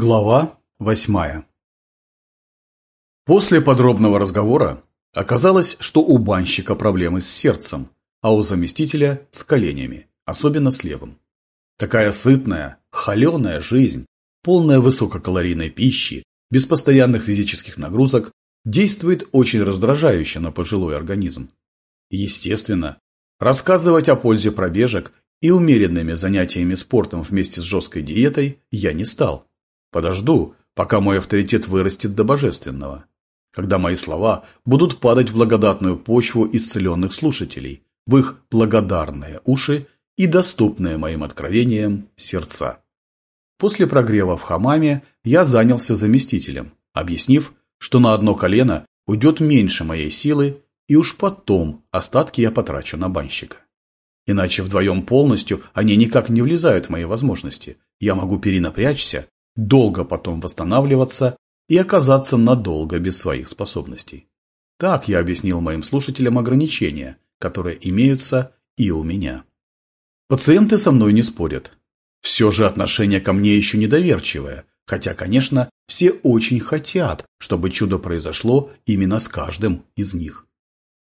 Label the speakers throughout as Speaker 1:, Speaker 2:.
Speaker 1: Глава восьмая После подробного разговора оказалось, что у банщика проблемы с сердцем, а у заместителя с коленями, особенно с левым. Такая сытная, холеная жизнь, полная высококалорийной пищи, без постоянных физических нагрузок, действует очень раздражающе на пожилой организм. Естественно, рассказывать о пользе пробежек и умеренными занятиями спортом вместе с жесткой диетой я не стал Подожду, пока мой авторитет вырастет до божественного. Когда мои слова будут падать в благодатную почву исцеленных слушателей, в их благодарные уши и доступные моим откровениям сердца. После прогрева в хамаме я занялся заместителем, объяснив, что на одно колено уйдет меньше моей силы, и уж потом остатки я потрачу на банщика. Иначе вдвоем полностью они никак не влезают в мои возможности. Я могу перенапрячься долго потом восстанавливаться и оказаться надолго без своих способностей. Так я объяснил моим слушателям ограничения, которые имеются и у меня. Пациенты со мной не спорят. Все же отношение ко мне еще недоверчивое, хотя, конечно, все очень хотят, чтобы чудо произошло именно с каждым из них.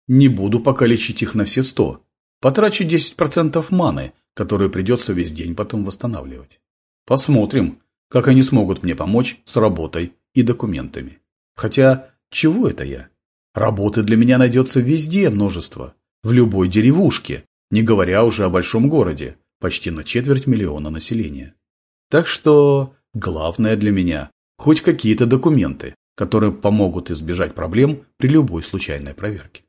Speaker 1: Не буду пока лечить их на все сто. Потрачу 10% маны, которую придется весь день потом восстанавливать. Посмотрим, как они смогут мне помочь с работой и документами. Хотя, чего это я? Работы для меня найдется везде множество, в любой деревушке, не говоря уже о большом городе, почти на четверть миллиона населения. Так что главное для меня – хоть какие-то документы, которые помогут избежать проблем при любой случайной проверке.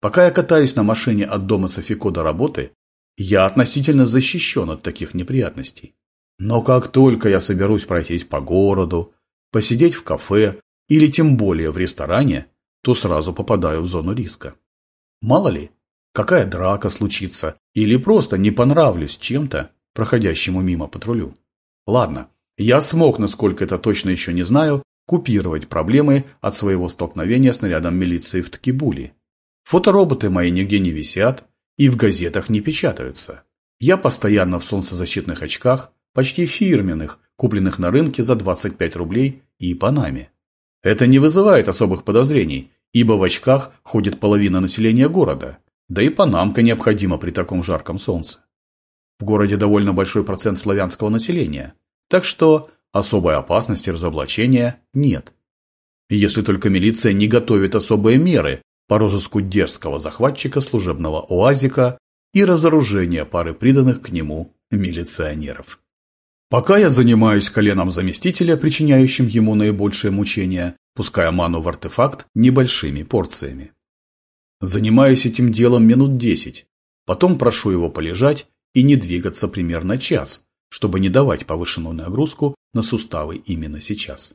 Speaker 1: Пока я катаюсь на машине от дома Софико до работы, я относительно защищен от таких неприятностей. Но как только я соберусь пройтись по городу, посидеть в кафе или тем более в ресторане, то сразу попадаю в зону риска. Мало ли, какая драка случится или просто не понравлюсь чем-то проходящему мимо патрулю. Ладно, я смог, насколько это точно еще не знаю, купировать проблемы от своего столкновения с нарядом милиции в Ткибуле. Фотороботы мои нигде не висят и в газетах не печатаются. Я постоянно в солнцезащитных очках, почти фирменных, купленных на рынке за 25 рублей и Панаме. Это не вызывает особых подозрений, ибо в очках ходит половина населения города, да и панамка необходима при таком жарком солнце. В городе довольно большой процент славянского населения, так что особой опасности разоблачения нет. Если только милиция не готовит особые меры по розыску дерзкого захватчика служебного уазика и разоружения пары приданных к нему милиционеров. Пока я занимаюсь коленом заместителя, причиняющим ему наибольшее мучение, пуская ману в артефакт небольшими порциями. Занимаюсь этим делом минут десять, потом прошу его полежать и не двигаться примерно час, чтобы не давать повышенную нагрузку на суставы именно сейчас.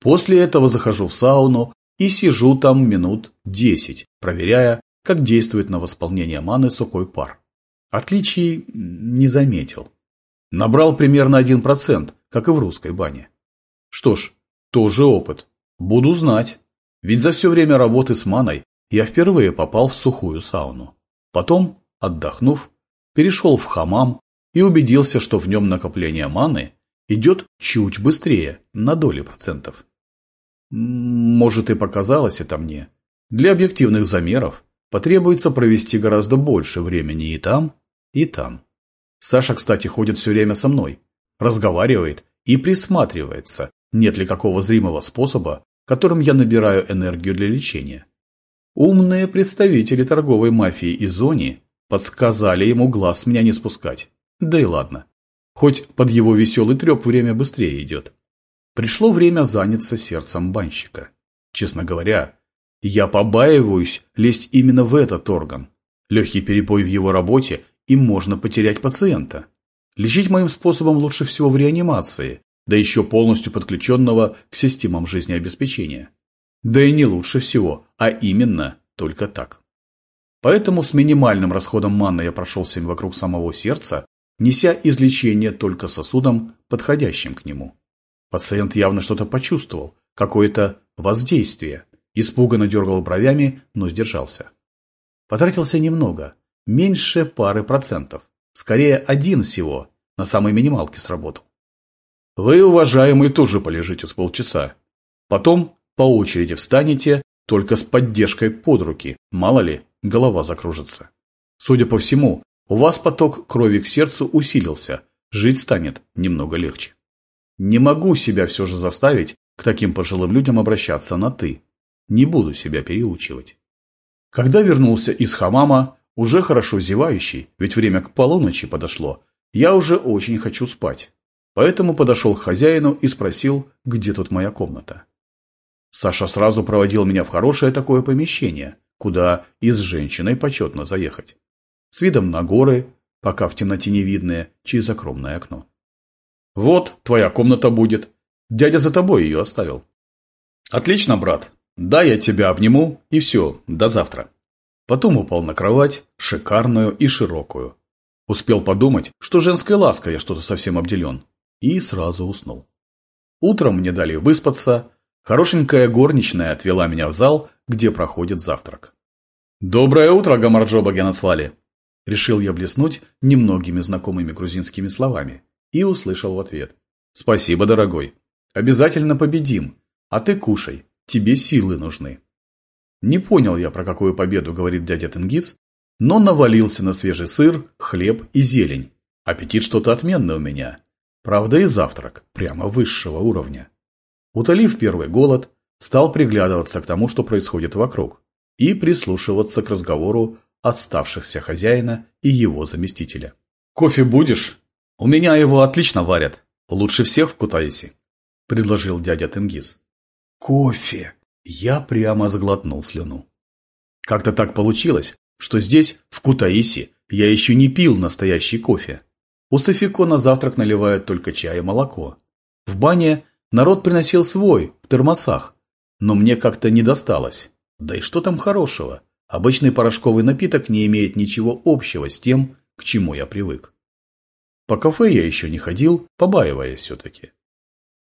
Speaker 1: После этого захожу в сауну и сижу там минут десять, проверяя, как действует на восполнение маны сухой пар. Отличий не заметил. Набрал примерно 1%, как и в русской бане. Что ж, тоже опыт. Буду знать. Ведь за все время работы с маной я впервые попал в сухую сауну. Потом, отдохнув, перешел в хамам и убедился, что в нем накопление маны идет чуть быстрее, на доли процентов. Может и показалось это мне. Для объективных замеров потребуется провести гораздо больше времени и там, и там. Саша, кстати, ходит все время со мной, разговаривает и присматривается, нет ли какого зримого способа, которым я набираю энергию для лечения. Умные представители торговой мафии и зони подсказали ему глаз меня не спускать. Да и ладно. Хоть под его веселый треп время быстрее идет. Пришло время заняться сердцем банщика. Честно говоря, я побаиваюсь лезть именно в этот орган. Легкий перепой в его работе и можно потерять пациента. Лечить моим способом лучше всего в реанимации, да еще полностью подключенного к системам жизнеобеспечения. Да и не лучше всего, а именно только так. Поэтому с минимальным расходом манны я прошелся вокруг самого сердца, неся излечение только сосудом, подходящим к нему. Пациент явно что-то почувствовал, какое-то воздействие, испуганно дергал бровями, но сдержался. Потратился немного, меньше пары процентов. Скорее один всего, на самой минималке сработал. Вы, уважаемый, тоже полежите с полчаса. Потом по очереди встанете, только с поддержкой под руки, мало ли, голова закружится. Судя по всему, у вас поток крови к сердцу усилился, жить станет немного легче. Не могу себя все же заставить к таким пожилым людям обращаться на «ты». Не буду себя переучивать. Когда вернулся из хамама, уже хорошо зевающий, ведь время к полуночи подошло, я уже очень хочу спать. Поэтому подошел к хозяину и спросил, где тут моя комната. Саша сразу проводил меня в хорошее такое помещение, куда и с женщиной почетно заехать. С видом на горы, пока в темноте не видное, через окромное окно. «Вот, твоя комната будет. Дядя за тобой ее оставил». «Отлично, брат. Да, я тебя обниму, и все, до завтра». Потом упал на кровать, шикарную и широкую. Успел подумать, что женской лаской я что-то совсем обделен. И сразу уснул. Утром мне дали выспаться. Хорошенькая горничная отвела меня в зал, где проходит завтрак. «Доброе утро, Гамарджоба Генасвали!» Решил я блеснуть немногими знакомыми грузинскими словами и услышал в ответ. «Спасибо, дорогой. Обязательно победим. А ты кушай. Тебе силы нужны». Не понял я, про какую победу говорит дядя Тенгиз, но навалился на свежий сыр, хлеб и зелень. Аппетит что-то отменный у меня. Правда и завтрак, прямо высшего уровня. Утолив первый голод, стал приглядываться к тому, что происходит вокруг, и прислушиваться к разговору оставшихся хозяина и его заместителя. «Кофе будешь? У меня его отлично варят. Лучше всех в Кутаиси», – предложил дядя Тенгиз. «Кофе!» Я прямо заглотнул слюну. Как-то так получилось, что здесь, в Кутаиси, я еще не пил настоящий кофе. У Софико на завтрак наливают только чай и молоко. В бане народ приносил свой, в термосах, но мне как-то не досталось. Да и что там хорошего? Обычный порошковый напиток не имеет ничего общего с тем, к чему я привык. По кафе я еще не ходил, побаиваясь все-таки.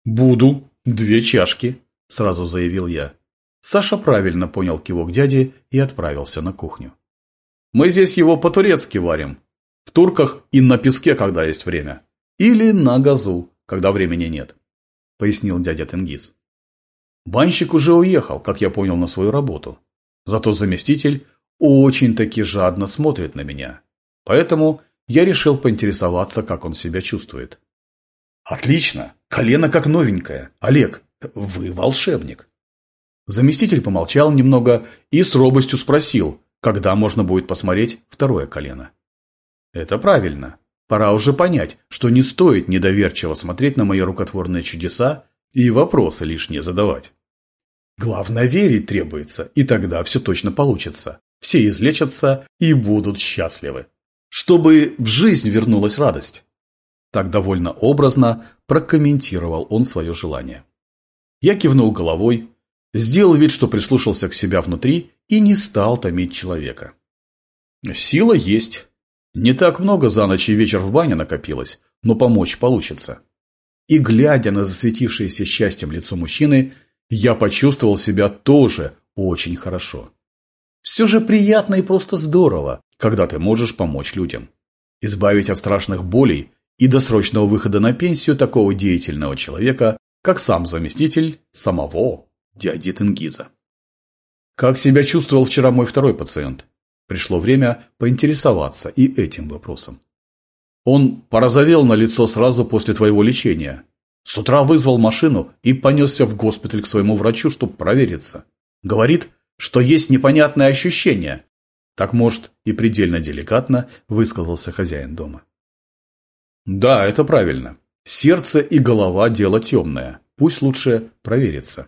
Speaker 1: «Буду. Две чашки», – сразу заявил я. Саша правильно понял кивок дяди и отправился на кухню. «Мы здесь его по-турецки варим. В турках и на песке, когда есть время. Или на газу, когда времени нет», – пояснил дядя Тенгиз. Банщик уже уехал, как я понял, на свою работу. Зато заместитель очень-таки жадно смотрит на меня. Поэтому я решил поинтересоваться, как он себя чувствует. «Отлично! Колено как новенькое. Олег, вы волшебник!» Заместитель помолчал немного и с робостью спросил, когда можно будет посмотреть второе колено. Это правильно. Пора уже понять, что не стоит недоверчиво смотреть на мои рукотворные чудеса и вопросы лишние задавать. Главное, верить требуется, и тогда все точно получится. Все излечатся и будут счастливы. Чтобы в жизнь вернулась радость. Так довольно образно прокомментировал он свое желание. Я кивнул головой, Сделал вид, что прислушался к себя внутри и не стал томить человека. Сила есть. Не так много за ночь и вечер в бане накопилось, но помочь получится. И глядя на засветившееся счастьем лицо мужчины, я почувствовал себя тоже очень хорошо. Все же приятно и просто здорово, когда ты можешь помочь людям. Избавить от страшных болей и досрочного выхода на пенсию такого деятельного человека, как сам заместитель самого дяди Тенгиза. Как себя чувствовал вчера мой второй пациент? Пришло время поинтересоваться и этим вопросом. Он порозовел на лицо сразу после твоего лечения. С утра вызвал машину и понесся в госпиталь к своему врачу, чтобы провериться. Говорит, что есть непонятное ощущение. Так, может, и предельно деликатно высказался хозяин дома. Да, это правильно. Сердце и голова – дело темное. Пусть лучше проверится.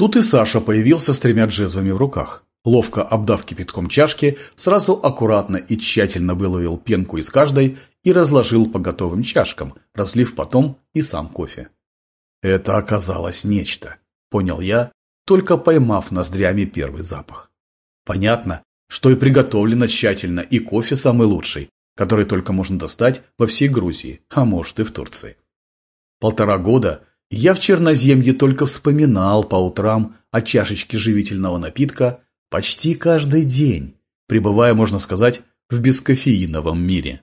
Speaker 1: Тут и Саша появился с тремя джезвами в руках. Ловко обдав кипятком чашки, сразу аккуратно и тщательно выловил пенку из каждой и разложил по готовым чашкам, разлив потом и сам кофе. Это оказалось нечто, понял я, только поймав ноздрями первый запах. Понятно, что и приготовлено тщательно, и кофе самый лучший, который только можно достать во всей Грузии, а может и в Турции. Полтора года я в Черноземье только вспоминал по утрам о чашечке живительного напитка почти каждый день, пребывая, можно сказать, в бескофеиновом мире.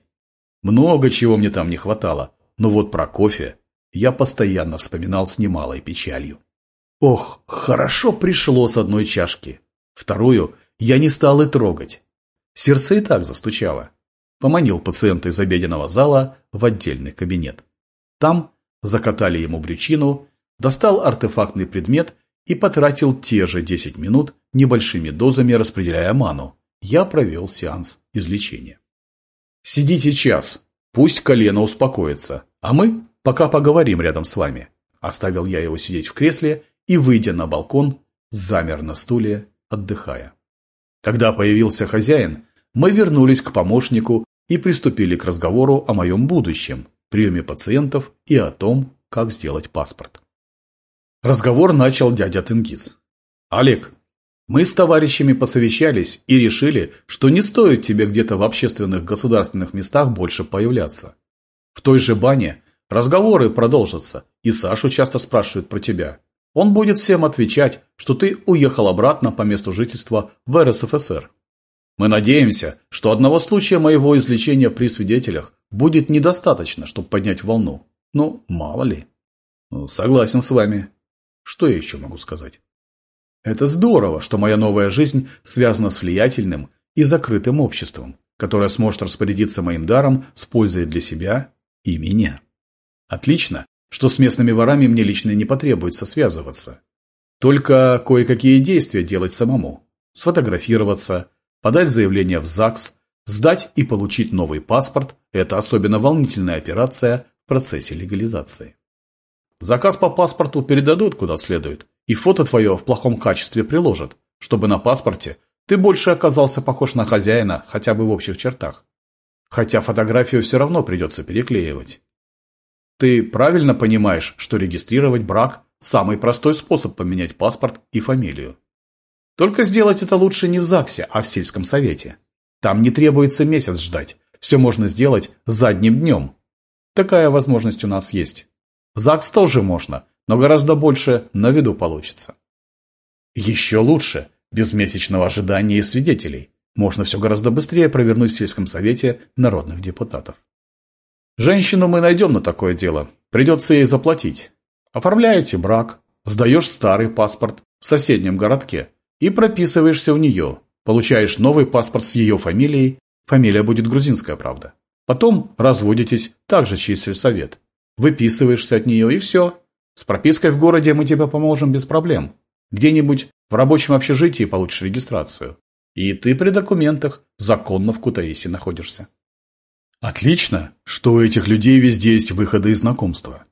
Speaker 1: Много чего мне там не хватало, но вот про кофе я постоянно вспоминал с немалой печалью. Ох, хорошо пришло с одной чашки. Вторую я не стал и трогать. Сердце и так застучало. Поманил пациента из обеденного зала в отдельный кабинет. Там закатали ему брючину, достал артефактный предмет и потратил те же 10 минут небольшими дозами распределяя ману. Я провел сеанс излечения. Сидите час, пусть колено успокоится, а мы пока поговорим рядом с вами. Оставил я его сидеть в кресле и, выйдя на балкон, замер на стуле, отдыхая. Когда появился хозяин, мы вернулись к помощнику и приступили к разговору о моем будущем, приеме пациентов и о том, как сделать паспорт. Разговор начал дядя Тенгиз. «Олег, мы с товарищами посовещались и решили, что не стоит тебе где-то в общественных государственных местах больше появляться. В той же бане разговоры продолжатся, и Сашу часто спрашивают про тебя. Он будет всем отвечать, что ты уехал обратно по месту жительства в РСФСР. Мы надеемся, что одного случая моего излечения при свидетелях будет недостаточно, чтобы поднять волну. Ну, мало ли. Согласен с вами. Что я еще могу сказать? Это здорово, что моя новая жизнь связана с влиятельным и закрытым обществом, которое сможет распорядиться моим даром с пользой для себя и меня. Отлично, что с местными ворами мне лично не потребуется связываться. Только кое-какие действия делать самому. Сфотографироваться, подать заявление в ЗАГС, сдать и получить новый паспорт – это особенно волнительная операция в процессе легализации. Заказ по паспорту передадут куда следует, и фото твое в плохом качестве приложат, чтобы на паспорте ты больше оказался похож на хозяина хотя бы в общих чертах. Хотя фотографию все равно придется переклеивать. Ты правильно понимаешь, что регистрировать брак – самый простой способ поменять паспорт и фамилию. Только сделать это лучше не в ЗАГСе, а в сельском совете. Там не требуется месяц ждать, все можно сделать задним днем. Такая возможность у нас есть. В ЗАГС тоже можно, но гораздо больше на виду получится. Еще лучше, без месячного ожидания и свидетелей. Можно все гораздо быстрее провернуть в сельском совете народных депутатов. Женщину мы найдем на такое дело. Придется ей заплатить. Оформляете брак, сдаешь старый паспорт в соседнем городке и прописываешься у нее. Получаешь новый паспорт с ее фамилией. Фамилия будет грузинская, правда. Потом разводитесь, также через сельсовет. Выписываешься от нее и все. С пропиской в городе мы тебе поможем без проблем. Где-нибудь в рабочем общежитии получишь регистрацию. И ты при документах законно в Кутаиси находишься. Отлично, что у этих людей везде есть выходы и знакомства.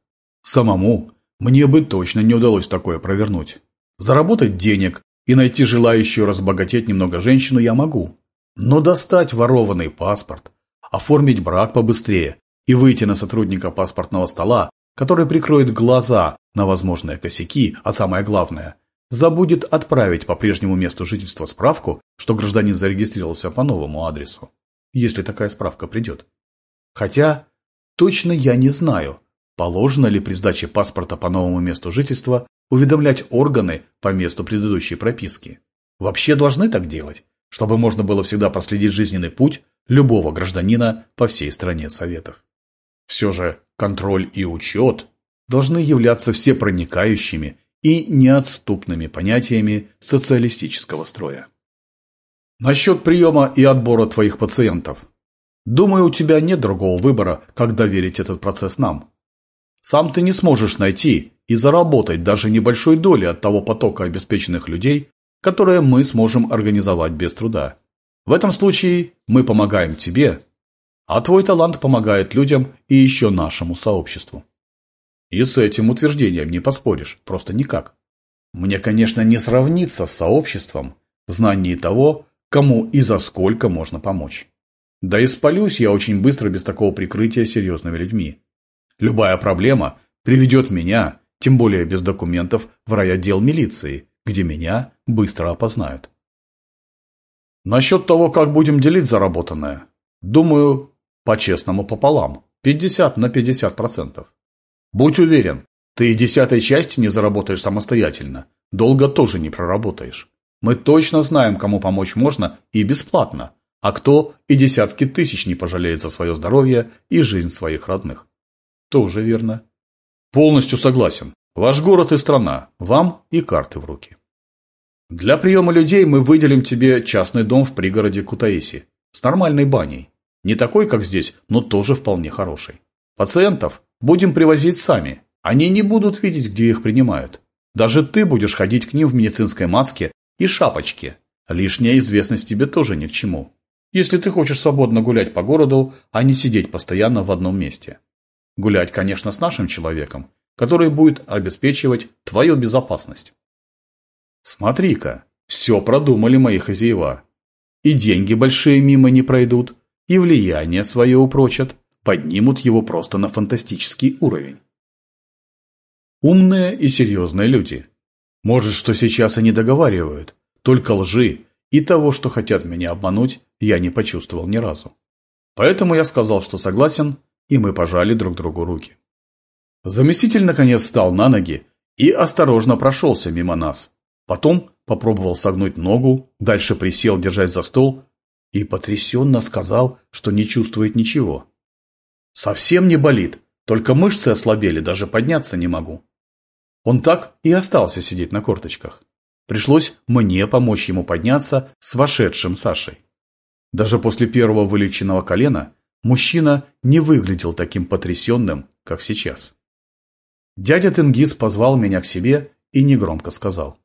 Speaker 1: Самому мне бы точно не удалось такое провернуть. Заработать денег и найти желающую разбогатеть немного женщину я могу. Но достать ворованный паспорт, оформить брак побыстрее и выйти на сотрудника паспортного стола, который прикроет глаза на возможные косяки, а самое главное, забудет отправить по прежнему месту жительства справку, что гражданин зарегистрировался по новому адресу, если такая справка придет. Хотя точно я не знаю, положено ли при сдаче паспорта по новому месту жительства уведомлять органы по месту предыдущей прописки. Вообще должны так делать, чтобы можно было всегда проследить жизненный путь любого гражданина по всей стране Советов. Все же контроль и учет должны являться всепроникающими и неотступными понятиями социалистического строя. Насчет приема и отбора твоих пациентов. Думаю, у тебя нет другого выбора, как доверить этот процесс нам. Сам ты не сможешь найти и заработать даже небольшой доли от того потока обеспеченных людей, которые мы сможем организовать без труда. В этом случае мы помогаем тебе, а твой талант помогает людям и еще нашему сообществу. И с этим утверждением не поспоришь, просто никак. Мне, конечно, не сравниться с сообществом в знании того, кому и за сколько можно помочь. Да и спалюсь я очень быстро без такого прикрытия серьезными людьми. Любая проблема приведет меня, тем более без документов, в райотдел милиции, где меня быстро опознают. Насчет того, как будем делить заработанное, думаю, по-честному пополам, 50 на 50 процентов. Будь уверен, ты и десятой части не заработаешь самостоятельно, долго тоже не проработаешь. Мы точно знаем, кому помочь можно и бесплатно, а кто и десятки тысяч не пожалеет за свое здоровье и жизнь своих родных. Тоже верно. Полностью согласен. Ваш город и страна. Вам и карты в руки. Для приема людей мы выделим тебе частный дом в пригороде Кутаиси с нормальной баней. Не такой, как здесь, но тоже вполне хороший. Пациентов будем привозить сами. Они не будут видеть, где их принимают. Даже ты будешь ходить к ним в медицинской маске и шапочке. Лишняя известность тебе тоже ни к чему. Если ты хочешь свободно гулять по городу, а не сидеть постоянно в одном месте. Гулять, конечно, с нашим человеком, который будет обеспечивать твою безопасность. Смотри-ка, все продумали мои хозяева. И деньги большие мимо не пройдут, и влияние свое упрочат, поднимут его просто на фантастический уровень. Умные и серьезные люди. Может, что сейчас они договаривают, только лжи и того, что хотят меня обмануть, я не почувствовал ни разу. Поэтому я сказал, что согласен, и мы пожали друг другу руки. Заместитель наконец встал на ноги и осторожно прошелся мимо нас, Потом попробовал согнуть ногу, дальше присел, держась за стол, и потрясенно сказал, что не чувствует ничего. «Совсем не болит, только мышцы ослабели, даже подняться не могу». Он так и остался сидеть на корточках. Пришлось мне помочь ему подняться с вошедшим Сашей. Даже после первого вылеченного колена мужчина не выглядел таким потрясенным, как сейчас. Дядя Тенгиз позвал меня к себе и негромко сказал.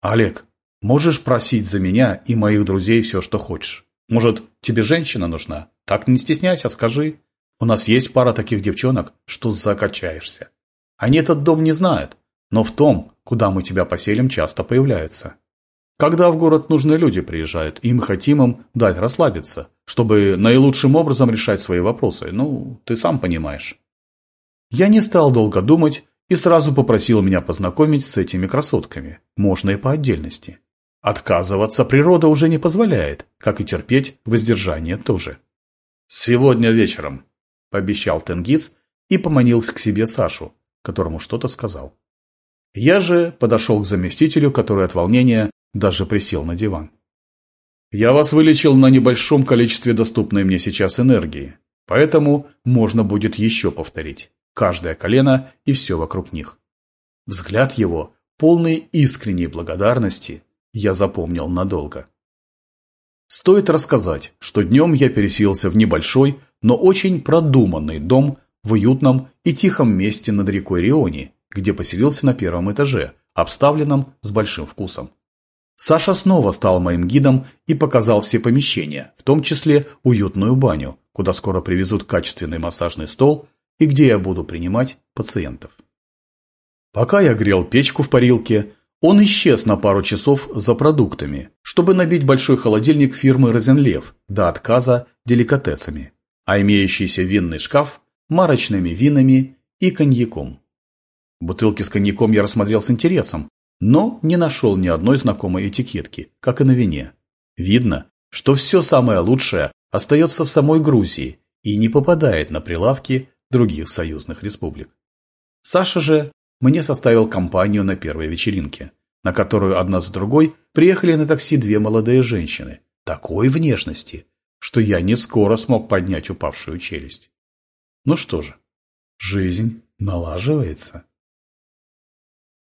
Speaker 1: Олег, можешь просить за меня и моих друзей все, что хочешь. Может, тебе женщина нужна? Так не стесняйся, скажи. У нас есть пара таких девчонок, что закачаешься. Они этот дом не знают, но в том, куда мы тебя поселим, часто появляются. Когда в город нужные люди приезжают, им дать расслабиться, чтобы наилучшим образом решать свои вопросы. Ну, ты сам понимаешь. Я не стал долго думать и сразу попросил меня познакомить с этими красотками, можно и по отдельности. Отказываться природа уже не позволяет, как и терпеть воздержание тоже. «Сегодня вечером», – пообещал Тенгиз и поманил к себе Сашу, которому что-то сказал. Я же подошел к заместителю, который от волнения даже присел на диван. «Я вас вылечил на небольшом количестве доступной мне сейчас энергии, поэтому можно будет еще повторить каждое колено и все вокруг них. Взгляд его, полный искренней благодарности, я запомнил надолго. Стоит рассказать, что днем я переселился в небольшой, но очень продуманный дом в уютном и тихом месте над рекой Риони, где поселился на первом этаже, обставленном с большим вкусом. Саша снова стал моим гидом и показал все помещения, в том числе уютную баню, куда скоро привезут качественный массажный стол и где я буду принимать пациентов. Пока я грел печку в парилке, он исчез на пару часов за продуктами, чтобы набить большой холодильник фирмы «Розенлев» до отказа деликатесами, а имеющийся винный шкаф – марочными винами и коньяком. Бутылки с коньяком я рассмотрел с интересом, но не нашел ни одной знакомой этикетки, как и на вине. Видно, что все самое лучшее остается в самой Грузии и не попадает на прилавки других союзных республик. Саша же мне составил компанию на первой вечеринке, на которую одна за другой приехали на такси две молодые женщины, такой внешности, что я не скоро смог поднять упавшую челюсть. Ну что же, жизнь налаживается.